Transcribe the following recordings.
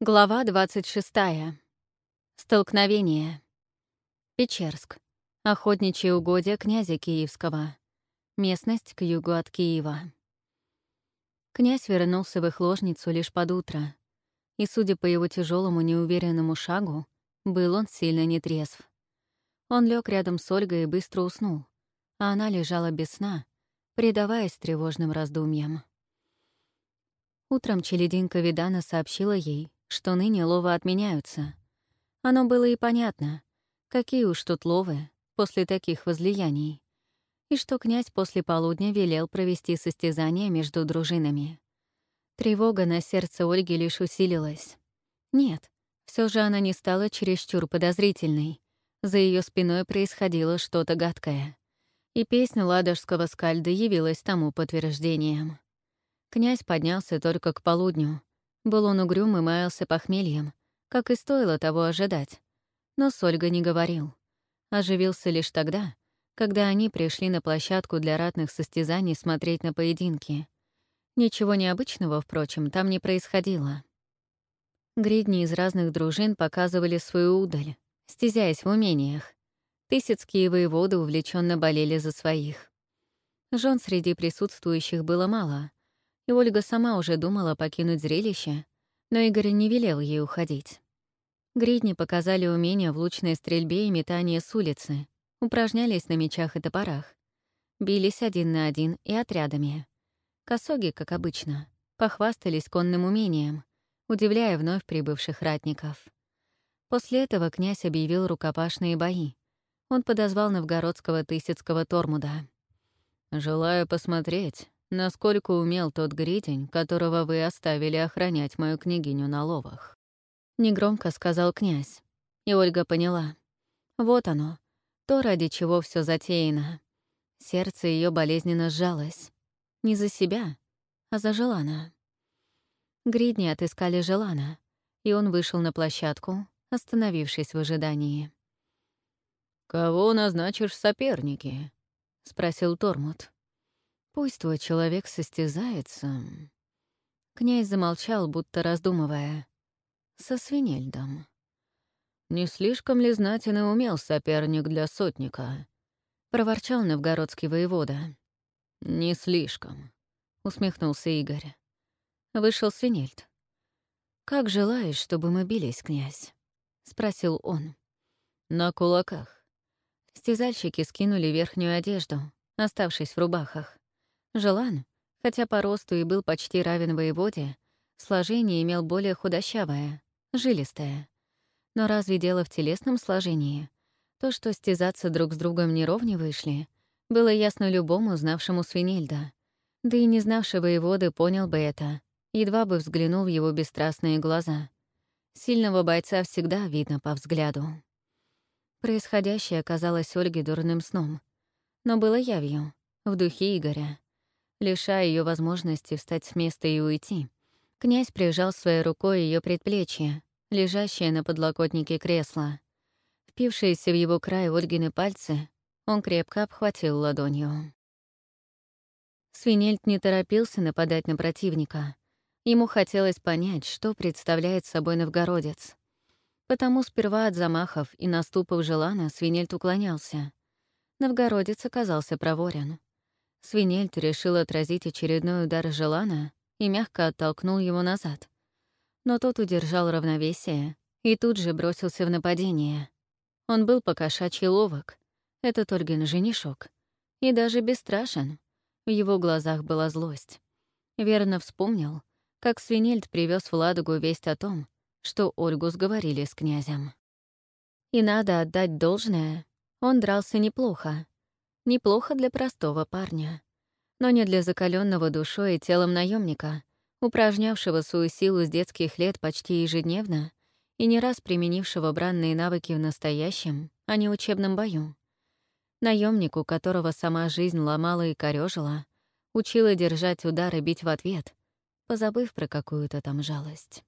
Глава 26. Столкновение. Печерск. Охотничье угодья князя Киевского. Местность к югу от Киева. Князь вернулся в их ложницу лишь под утро, и, судя по его тяжелому неуверенному шагу, был он сильно нетрезв. Он лег рядом с Ольгой и быстро уснул, а она лежала без сна, предаваясь тревожным раздумьям. Утром челединка Видана сообщила ей, что ныне ловы отменяются. Оно было и понятно, какие уж тут ловы после таких возлияний, и что князь после полудня велел провести состязание между дружинами. Тревога на сердце Ольги лишь усилилась. Нет, все же она не стала чересчур подозрительной. За ее спиной происходило что-то гадкое. И песня ладожского скальда явилась тому подтверждением. Князь поднялся только к полудню. Был он угрюм и маялся похмельем, как и стоило того ожидать. Но с Ольгой не говорил. Оживился лишь тогда, когда они пришли на площадку для ратных состязаний смотреть на поединки. Ничего необычного, впрочем, там не происходило. Гридни из разных дружин показывали свою удаль, стезяясь в умениях. Тысяцкие воеводы увлеченно болели за своих. Жен среди присутствующих было мало, и Ольга сама уже думала покинуть зрелище, но Игорь не велел ей уходить. Гридни показали умения в лучной стрельбе и метании с улицы, упражнялись на мечах и топорах, бились один на один и отрядами. Косоги, как обычно, похвастались конным умением, удивляя вновь прибывших ратников. После этого князь объявил рукопашные бои. Он подозвал новгородского тысяцкого Тормуда. «Желаю посмотреть, насколько умел тот гридень, которого вы оставили охранять мою княгиню на ловах. Негромко сказал князь, и Ольга поняла. Вот оно, то, ради чего все затеяно. Сердце ее болезненно сжалось. Не за себя, а за Желана. Гридни отыскали Желана, и он вышел на площадку, остановившись в ожидании. «Кого назначишь соперники?» — спросил Тормут. Пусть твой человек состязается. Князь замолчал, будто раздумывая. Со свинельдом. Не слишком ли знатен и умел соперник для сотника? Проворчал новгородский воевода. Не слишком, усмехнулся Игорь. Вышел свинельд. «Как желаешь, чтобы мы бились, князь?» — спросил он. «На кулаках». Стязальщики скинули верхнюю одежду, оставшись в рубахах. Желан, хотя по росту и был почти равен воеводе, сложение имел более худощавое, жилистое. Но разве дело в телесном сложении? То, что стязаться друг с другом неровне вышли, было ясно любому, знавшему Свинельда. Да и не знавший воеводы понял бы это, едва бы взглянул в его бесстрастные глаза. Сильного бойца всегда видно по взгляду. Происходящее казалось Ольге дурным сном, но было явью, в духе Игоря. Лишая ее возможности встать с места и уйти, князь прижал своей рукой ее предплечье, лежащее на подлокотнике кресла. Впившиеся в его край Ольгины пальцы, он крепко обхватил ладонью. Свинельд не торопился нападать на противника. Ему хотелось понять, что представляет собой новгородец. Потому сперва от замахов и наступов Желана Свинельд уклонялся. Новгородец оказался проворен. Свинельд решил отразить очередной удар Желана и мягко оттолкнул его назад. Но тот удержал равновесие и тут же бросился в нападение. Он был покошачий ловок, этот Ольгин женишок, и даже бесстрашен. В его глазах была злость. Верно вспомнил, как Свинельд привез в Ладогу весть о том, что Ольгу сговорили с князем. И надо отдать должное, он дрался неплохо, Неплохо для простого парня. Но не для закаленного душой и телом наемника, упражнявшего свою силу с детских лет почти ежедневно и не раз применившего бранные навыки в настоящем, а не учебном бою. Наемнику, которого сама жизнь ломала и корёжила, учила держать удар и бить в ответ, позабыв про какую-то там жалость.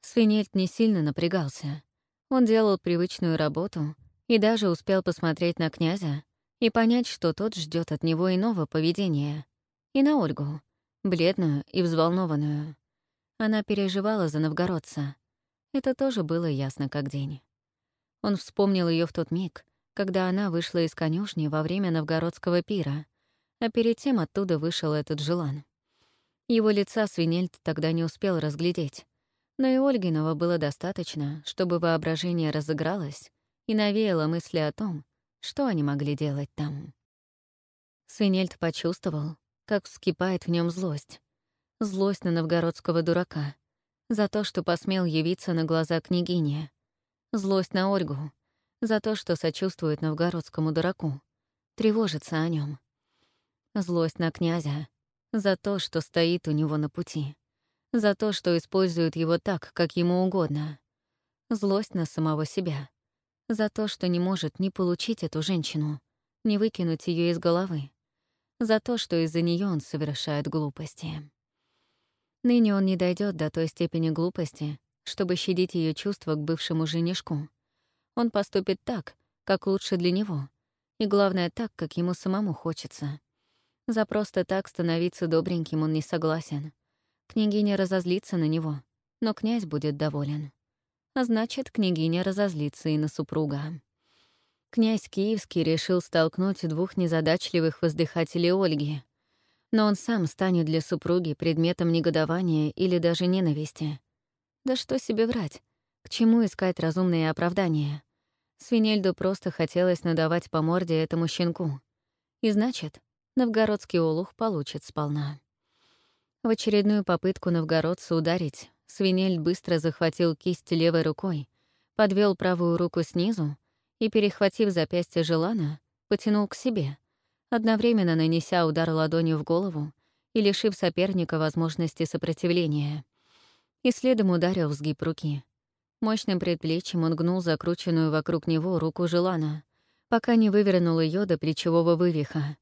Свинельд не сильно напрягался. Он делал привычную работу и даже успел посмотреть на князя, и понять, что тот ждет от него иного поведения. И на Ольгу, бледную и взволнованную. Она переживала за новгородца. Это тоже было ясно как день. Он вспомнил ее в тот миг, когда она вышла из конюшни во время новгородского пира, а перед тем оттуда вышел этот желан. Его лица Свинельд тогда не успел разглядеть, но и Ольгиного было достаточно, чтобы воображение разыгралось и навеяло мысли о том, что они могли делать там. Свинельд почувствовал, как вскипает в нем злость. Злость на новгородского дурака за то, что посмел явиться на глаза княгине. Злость на Ольгу за то, что сочувствует новгородскому дураку, тревожится о нем. Злость на князя за то, что стоит у него на пути. За то, что использует его так, как ему угодно. Злость на самого себя. За то, что не может ни получить эту женщину, ни выкинуть ее из головы за то, что из-за нее он совершает глупости. Ныне он не дойдет до той степени глупости, чтобы щадить ее чувства к бывшему женишку. Он поступит так, как лучше для него, и главное, так, как ему самому хочется. За просто так становиться добреньким он не согласен. Княгиня разозлится на него, но князь будет доволен. А значит, княгиня разозлится и на супруга. Князь Киевский решил столкнуть двух незадачливых воздыхателей Ольги. Но он сам станет для супруги предметом негодования или даже ненависти. Да что себе врать? К чему искать разумные оправдания? Свинельду просто хотелось надавать по морде этому щенку. И значит, новгородский олух получит сполна. В очередную попытку новгородца ударить, Свинельд быстро захватил кисть левой рукой, подвел правую руку снизу и, перехватив запястье Желана, потянул к себе, одновременно нанеся удар ладонью в голову и лишив соперника возможности сопротивления. И следом ударил в сгиб руки. Мощным предплечьем он гнул закрученную вокруг него руку Желана, пока не вывернул ее до плечевого вывиха.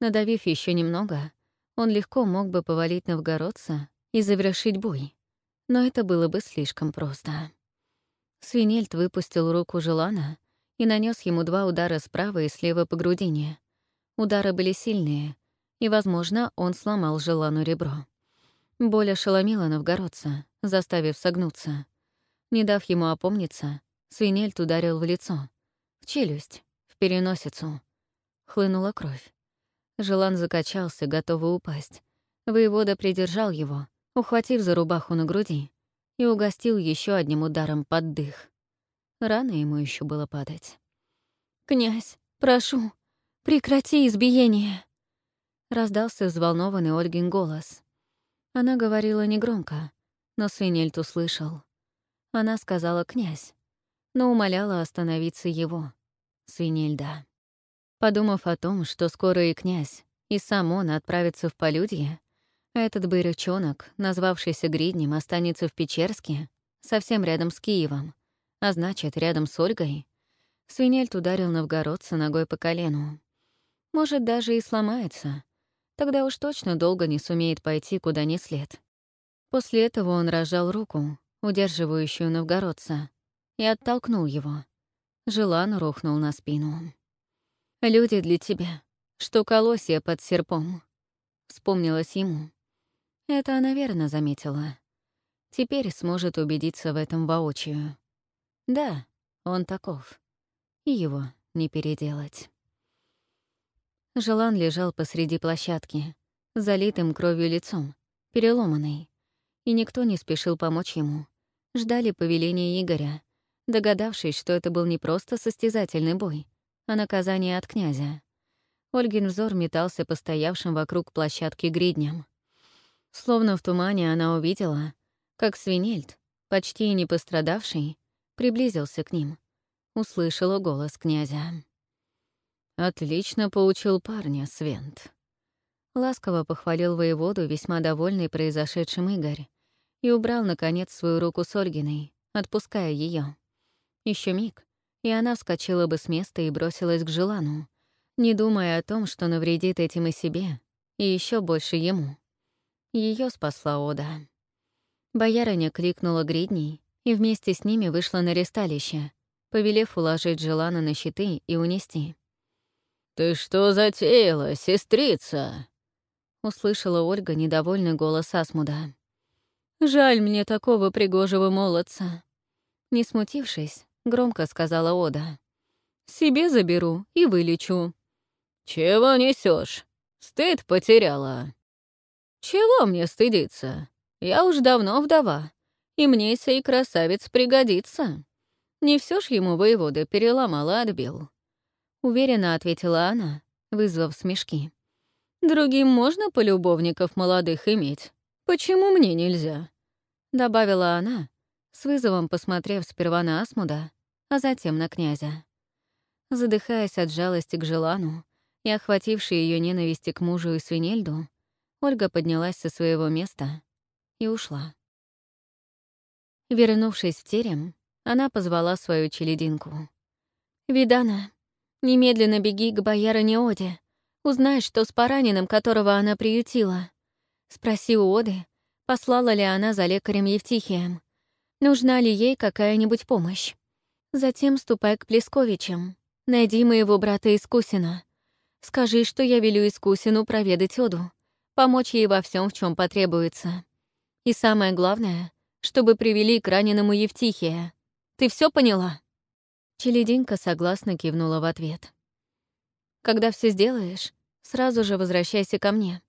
Надавив еще немного, он легко мог бы повалить новгородца и завершить бой. Но это было бы слишком просто. Свинельд выпустил руку Желана и нанес ему два удара справа и слева по грудине. Удары были сильные, и, возможно, он сломал желану ребро. Боль ошеломила новгородца, заставив согнуться. Не дав ему опомниться, свинельт ударил в лицо, в челюсть, в переносицу. Хлынула кровь. Желан закачался, готовый упасть. Воевода придержал его, ухватив за рубаху на груди, и угостил еще одним ударом под дых. Рано ему еще было падать. «Князь, прошу, прекрати избиение!» Раздался взволнованный Ольгин голос. Она говорила негромко, но Свинельт услышал. Она сказала «князь», но умоляла остановиться его, Свинельда. Подумав о том, что скоро и князь, и сам он отправится в полюдье, этот бырючонок, назвавшийся Гриднем, останется в Печерске, совсем рядом с Киевом, а значит, рядом с Ольгой. Свинельт ударил новгородца ногой по колену. Может, даже и сломается. Тогда уж точно долго не сумеет пойти, куда ни след. После этого он разжал руку, удерживающую новгородца, и оттолкнул его. Желан рухнул на спину. «Люди для тебя, что колосья под серпом», — вспомнилось ему. Это она верно заметила. Теперь сможет убедиться в этом воочию. Да, он таков. И его не переделать. Желан лежал посреди площадки, залитым кровью лицом, переломанный. И никто не спешил помочь ему. Ждали повеления Игоря, догадавшись, что это был не просто состязательный бой, а наказание от князя. Ольгин взор метался по стоявшим вокруг площадки гридням. Словно в тумане она увидела, как свинельт, почти не пострадавший, приблизился к ним. Услышала голос князя. «Отлично поучил парня, Свент». Ласково похвалил воеводу, весьма довольный произошедшим Игорь, и убрал, наконец, свою руку с Ольгиной, отпуская ее. Еще миг, и она вскочила бы с места и бросилась к Желану, не думая о том, что навредит этим и себе, и еще больше ему. Ее спасла Ода. Боярыня кликнула гридней, и вместе с ними вышла на ресталище, повелев уложить Желана на щиты и унести. «Ты что затеяла, сестрица?» — услышала Ольга недовольный голос Асмуда. Жаль мне такого пригожего молодца. Не смутившись, громко сказала Ода. Себе заберу и вылечу. Чего несешь? Стыд потеряла. Чего мне стыдиться? Я уж давно вдова, и мне сей красавец пригодится. Не все ж ему воевода переломала отбил. Уверенно ответила она, вызвав смешки. Другим можно полюбовников молодых иметь. Почему мне нельзя? Добавила она, с вызовом посмотрев сперва на Асмуда, а затем на князя. Задыхаясь от жалости к Желану и охватившей ее ненависти к мужу и свинельду, Ольга поднялась со своего места и ушла. Вернувшись в терем, она позвала свою челединку. «Видана, немедленно беги к боярине Оде. Узнай, что с пораненным, которого она приютила. Спроси у Оды, послала ли она за лекарем Евтихием. Нужна ли ей какая-нибудь помощь. Затем ступай к Плесковичам. Найди моего брата Искусина. Скажи, что я велю Искусину проведать Оду, помочь ей во всем, в чем потребуется. И самое главное, чтобы привели к раненому Евтихия. Ты все поняла?» Челединка согласно кивнула в ответ. «Когда все сделаешь, сразу же возвращайся ко мне.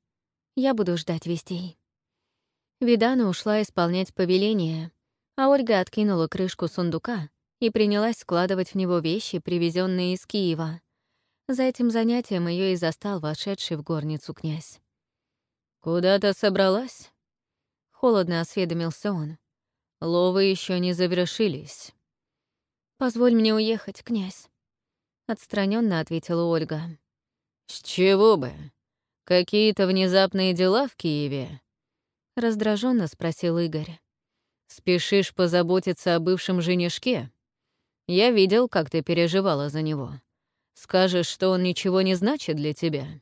Я буду ждать вестей». Видана ушла исполнять повеление, а Ольга откинула крышку сундука и принялась складывать в него вещи, привезенные из Киева. За этим занятием ее и застал вошедший в горницу князь. «Куда ты собралась?» Холодно осведомился он. «Ловы еще не завершились». «Позволь мне уехать, князь», — отстраненно ответила Ольга. «С чего бы? Какие-то внезапные дела в Киеве?» — раздраженно спросил Игорь. «Спешишь позаботиться о бывшем женишке? Я видел, как ты переживала за него. Скажешь, что он ничего не значит для тебя?»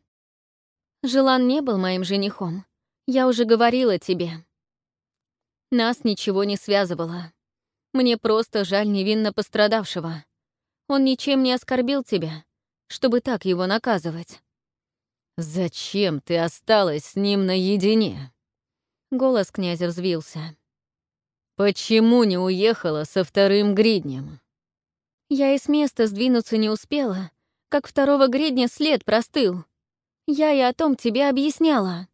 «Желан не был моим женихом. Я уже говорила тебе». Нас ничего не связывало. Мне просто жаль невинно пострадавшего. Он ничем не оскорбил тебя, чтобы так его наказывать. «Зачем ты осталась с ним наедине?» Голос князя взвился. «Почему не уехала со вторым гриднем?» Я и с места сдвинуться не успела, как второго гридня след простыл. Я и о том тебе объясняла.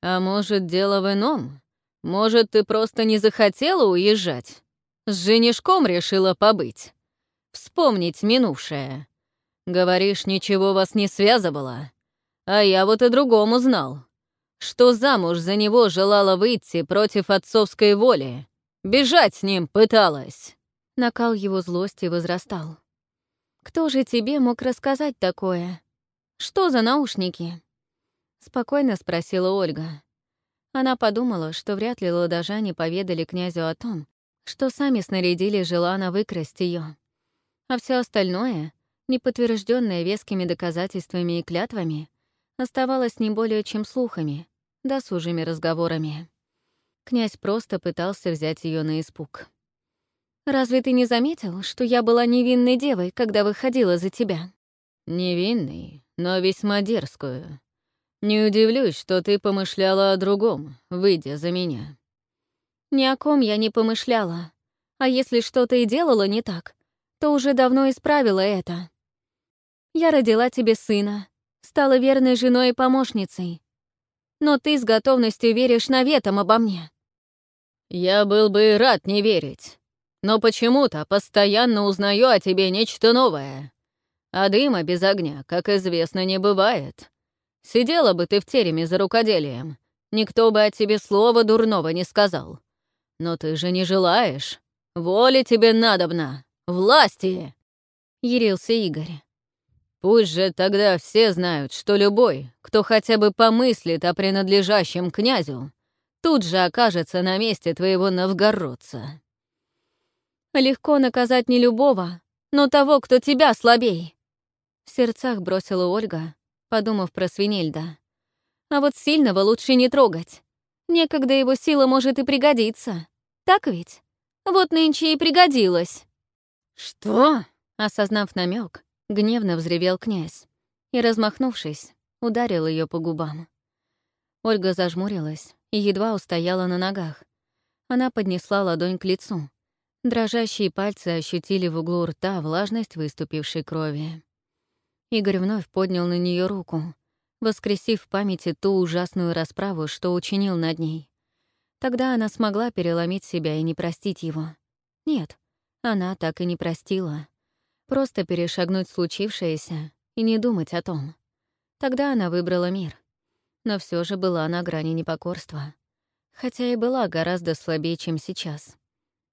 «А может, дело в ином? Может, ты просто не захотела уезжать?» С женишком решила побыть. Вспомнить минувшее. Говоришь, ничего вас не связывало. А я вот и другому знал. Что замуж за него желала выйти против отцовской воли. Бежать с ним пыталась. Накал его злости возрастал. «Кто же тебе мог рассказать такое? Что за наушники?» Спокойно спросила Ольга. Она подумала, что вряд ли ладожане поведали князю о том, что сами снарядили Желана выкрасть ее. А все остальное, не подтвержденное вескими доказательствами и клятвами, оставалось не более чем слухами, досужими разговорами. Князь просто пытался взять ее на испуг. «Разве ты не заметил, что я была невинной девой, когда выходила за тебя?» «Невинной, но весьма дерзкую. Не удивлюсь, что ты помышляла о другом, выйдя за меня». Ни о ком я не помышляла. А если что-то и делала не так, то уже давно исправила это. Я родила тебе сына, стала верной женой и помощницей. Но ты с готовностью веришь наветом обо мне. Я был бы рад не верить, но почему-то постоянно узнаю о тебе нечто новое. А дыма без огня, как известно, не бывает. Сидела бы ты в тереме за рукоделием, никто бы о тебе слова дурного не сказал. Но ты же не желаешь. Воли тебе надобна. Власти!» — ярился Игорь. «Пусть же тогда все знают, что любой, кто хотя бы помыслит о принадлежащем князю, тут же окажется на месте твоего новгородца». «Легко наказать не любого, но того, кто тебя слабей», — в сердцах бросила Ольга, подумав про Свинельда. «А вот сильного лучше не трогать. Некогда его сила может и пригодиться. Так ведь? Вот нынче и пригодилась». «Что?» — осознав намек, гневно взревел князь и, размахнувшись, ударил ее по губам. Ольга зажмурилась и едва устояла на ногах, Она поднесла ладонь к лицу. Дрожащие пальцы ощутили в углу рта влажность выступившей крови. Игорь вновь поднял на нее руку, воскресив в памяти ту ужасную расправу, что учинил над ней. Тогда она смогла переломить себя и не простить его. Нет, она так и не простила. Просто перешагнуть случившееся и не думать о том. Тогда она выбрала мир. Но все же была на грани непокорства. Хотя и была гораздо слабее, чем сейчас.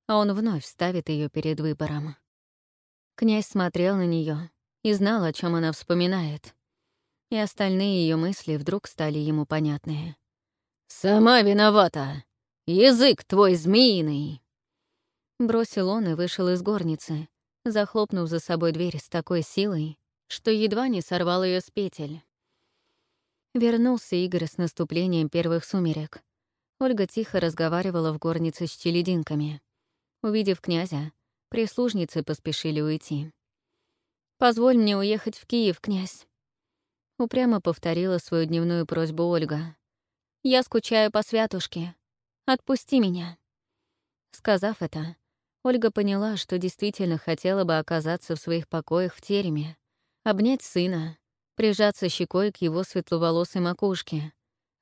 А он вновь ставит ее перед выбором. Князь смотрел на нее и знал, о чем она вспоминает. И остальные ее мысли вдруг стали ему понятны. «Сама виновата!» «Язык твой змеиный!» Бросил он и вышел из горницы, захлопнув за собой дверь с такой силой, что едва не сорвал ее с петель. Вернулся Игорь с наступлением первых сумерек. Ольга тихо разговаривала в горнице с челединками. Увидев князя, прислужницы поспешили уйти. «Позволь мне уехать в Киев, князь», — упрямо повторила свою дневную просьбу Ольга. «Я скучаю по святушке. Отпусти меня». Сказав это, Ольга поняла, что действительно хотела бы оказаться в своих покоях в тереме, обнять сына, прижаться щекой к его светловолосой макушке,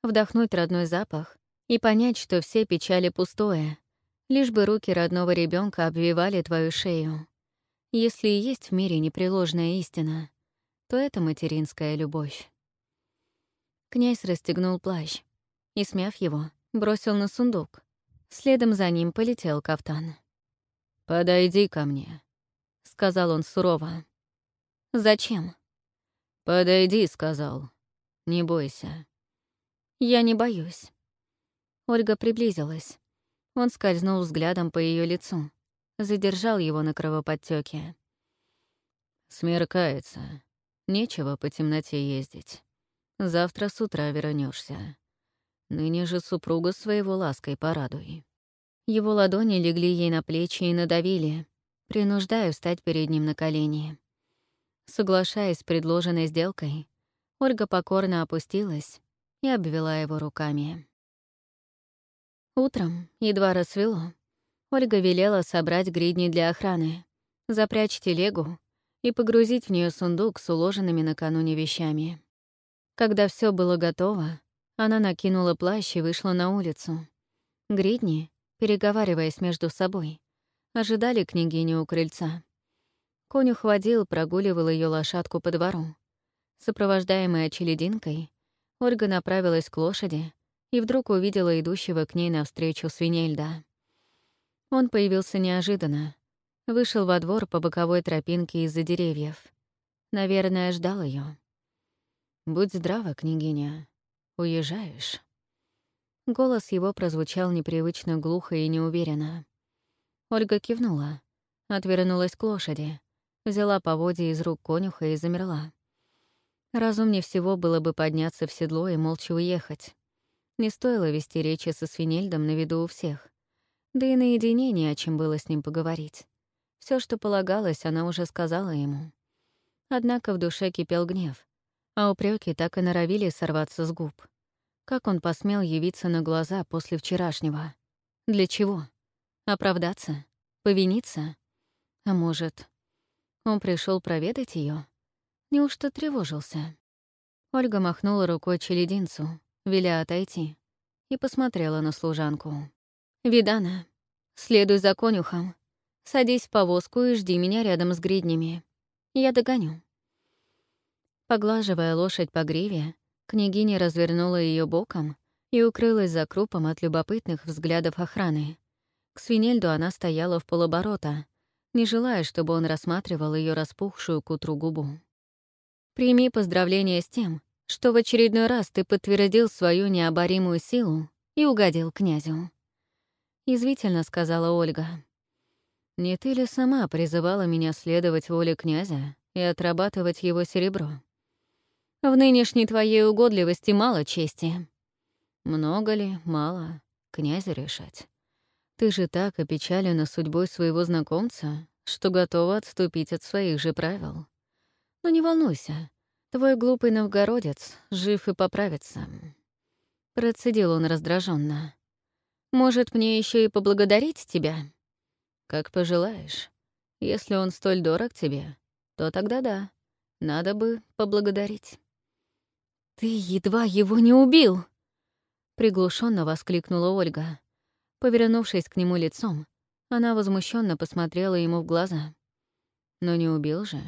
вдохнуть родной запах и понять, что все печали пустое, лишь бы руки родного ребенка обвивали твою шею. Если и есть в мире непреложная истина, то это материнская любовь. Князь расстегнул плащ и, смяв его, бросил на сундук. Следом за ним полетел кафтан. «Подойди ко мне», — сказал он сурово. «Зачем?» «Подойди», — сказал. «Не бойся». «Я не боюсь». Ольга приблизилась. Он скользнул взглядом по ее лицу, задержал его на кровоподтёке. «Смеркается. Нечего по темноте ездить. Завтра с утра вернешься. Ныне же супруга своего лаской порадуй. Его ладони легли ей на плечи и надавили, принуждая встать перед ним на колени. Соглашаясь с предложенной сделкой, Ольга покорно опустилась и обвела его руками. Утром, едва рассвело, Ольга велела собрать гридни для охраны, запрячь телегу и погрузить в нее сундук с уложенными накануне вещами. Когда все было готово, она накинула плащ и вышла на улицу. Гридни, переговариваясь между собой, ожидали княгиню у крыльца. Конюх водил, прогуливал ее лошадку по двору. Сопровождаемая челединкой, Ольга направилась к лошади и вдруг увидела идущего к ней навстречу свинельда. Он появился неожиданно, вышел во двор по боковой тропинке из-за деревьев. Наверное, ждал ее. «Будь здрава, княгиня», «Уезжаешь?» Голос его прозвучал непривычно глухо и неуверенно. Ольга кивнула, отвернулась к лошади, взяла поводья из рук конюха и замерла. Разумнее всего было бы подняться в седло и молча уехать. Не стоило вести речи со свинельдом на виду у всех. Да и наедине не о чем было с ним поговорить. Все, что полагалось, она уже сказала ему. Однако в душе кипел гнев а упреки так и норовили сорваться с губ. Как он посмел явиться на глаза после вчерашнего? Для чего? Оправдаться? Повиниться? А может, он пришел проведать ее? Неужто тревожился? Ольга махнула рукой челединцу, веля отойти, и посмотрела на служанку. «Видана, следуй за конюхом. Садись в повозку и жди меня рядом с гриднями. Я догоню». Поглаживая лошадь по гриве, княгиня развернула ее боком и укрылась за крупом от любопытных взглядов охраны. К свинельду она стояла в полоборота, не желая, чтобы он рассматривал ее распухшую к утру губу. «Прими поздравления с тем, что в очередной раз ты подтвердил свою необоримую силу и угодил князю», — язвительно сказала Ольга. «Не ты ли сама призывала меня следовать воле князя и отрабатывать его серебро?» В нынешней твоей угодливости мало чести. Много ли, мало, князя решать. Ты же так опечалена судьбой своего знакомца, что готова отступить от своих же правил. Но не волнуйся, твой глупый новгородец жив и поправится. Процедил он раздраженно. Может, мне еще и поблагодарить тебя? Как пожелаешь. Если он столь дорог тебе, то тогда да, надо бы поблагодарить. Ты едва его не убил! Приглушенно воскликнула Ольга. Повернувшись к нему лицом, она возмущенно посмотрела ему в глаза. Но не убил же.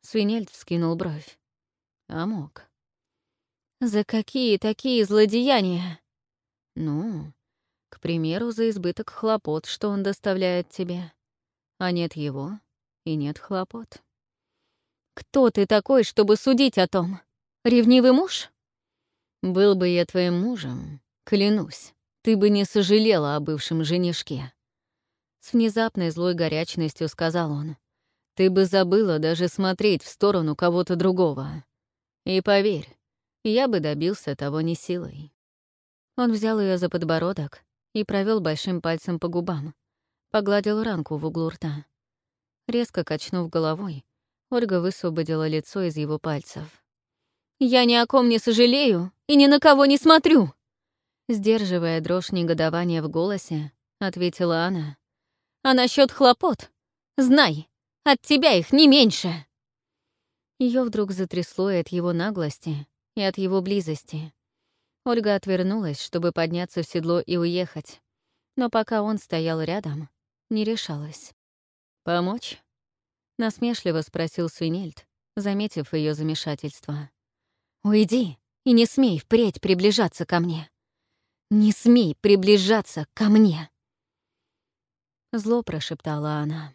Свинельд вскинул бровь. А мог. «За какие такие злодеяния?» «Ну, к примеру, за избыток хлопот, что он доставляет тебе. А нет его, и нет хлопот». «Кто ты такой, чтобы судить о том? Ревнивый муж?» «Был бы я твоим мужем, клянусь, ты бы не сожалела о бывшем женишке». С внезапной злой горячностью сказал он. «Ты бы забыла даже смотреть в сторону кого-то другого. И поверь, я бы добился того не силой». Он взял ее за подбородок и провел большим пальцем по губам, погладил ранку в углу рта. Резко качнув головой, Ольга высвободила лицо из его пальцев. «Я ни о ком не сожалею и ни на кого не смотрю!» Сдерживая дрожь негодования в голосе, ответила она. «А насчет хлопот? Знай, от тебя их не меньше!» Ее вдруг затрясло и от его наглости, и от его близости. Ольга отвернулась, чтобы подняться в седло и уехать. Но пока он стоял рядом, не решалась. «Помочь?» — насмешливо спросил Свинельд, заметив ее замешательство. «Уйди и не смей впредь приближаться ко мне. Не смей приближаться ко мне!» Зло прошептала она.